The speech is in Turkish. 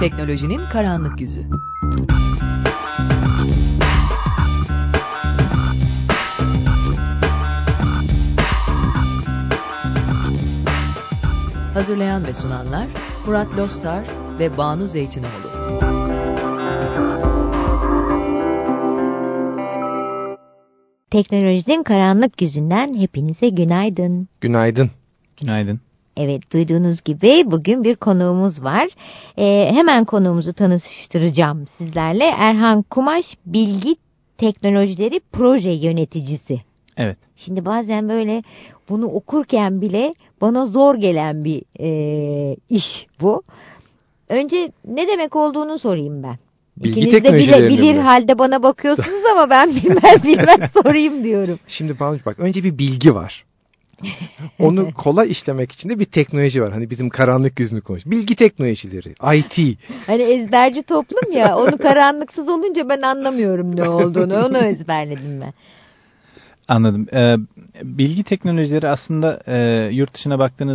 Teknolojinin karanlık yüzü. Hazırlayan ve sunanlar Murat Lostar ve Banu Zeytinoğlu. Teknolojinin karanlık yüzünden hepinize günaydın. Günaydın. Günaydın. Evet duyduğunuz gibi bugün bir konuğumuz var. Ee, hemen konuğumuzu tanıştıracağım sizlerle. Erhan Kumaş Bilgi Teknolojileri Proje Yöneticisi. Evet. Şimdi bazen böyle bunu okurken bile bana zor gelen bir e, iş bu. Önce ne demek olduğunu sorayım ben. Bilgi İkiniz de bile, bilir mi? halde bana bakıyorsunuz ama ben bilmez bilmez sorayım diyorum. Şimdi Banu bak önce bir bilgi var. Onu kolay işlemek için de bir teknoloji var. Hani bizim karanlık yüzünü konuş. Bilgi teknolojileri, IT. Hani ezberci toplum ya onu karanlıksız olunca ben anlamıyorum ne olduğunu onu ezberledim ben. Anladım. Ee, bilgi teknolojileri aslında e, yurt dışına baktığınız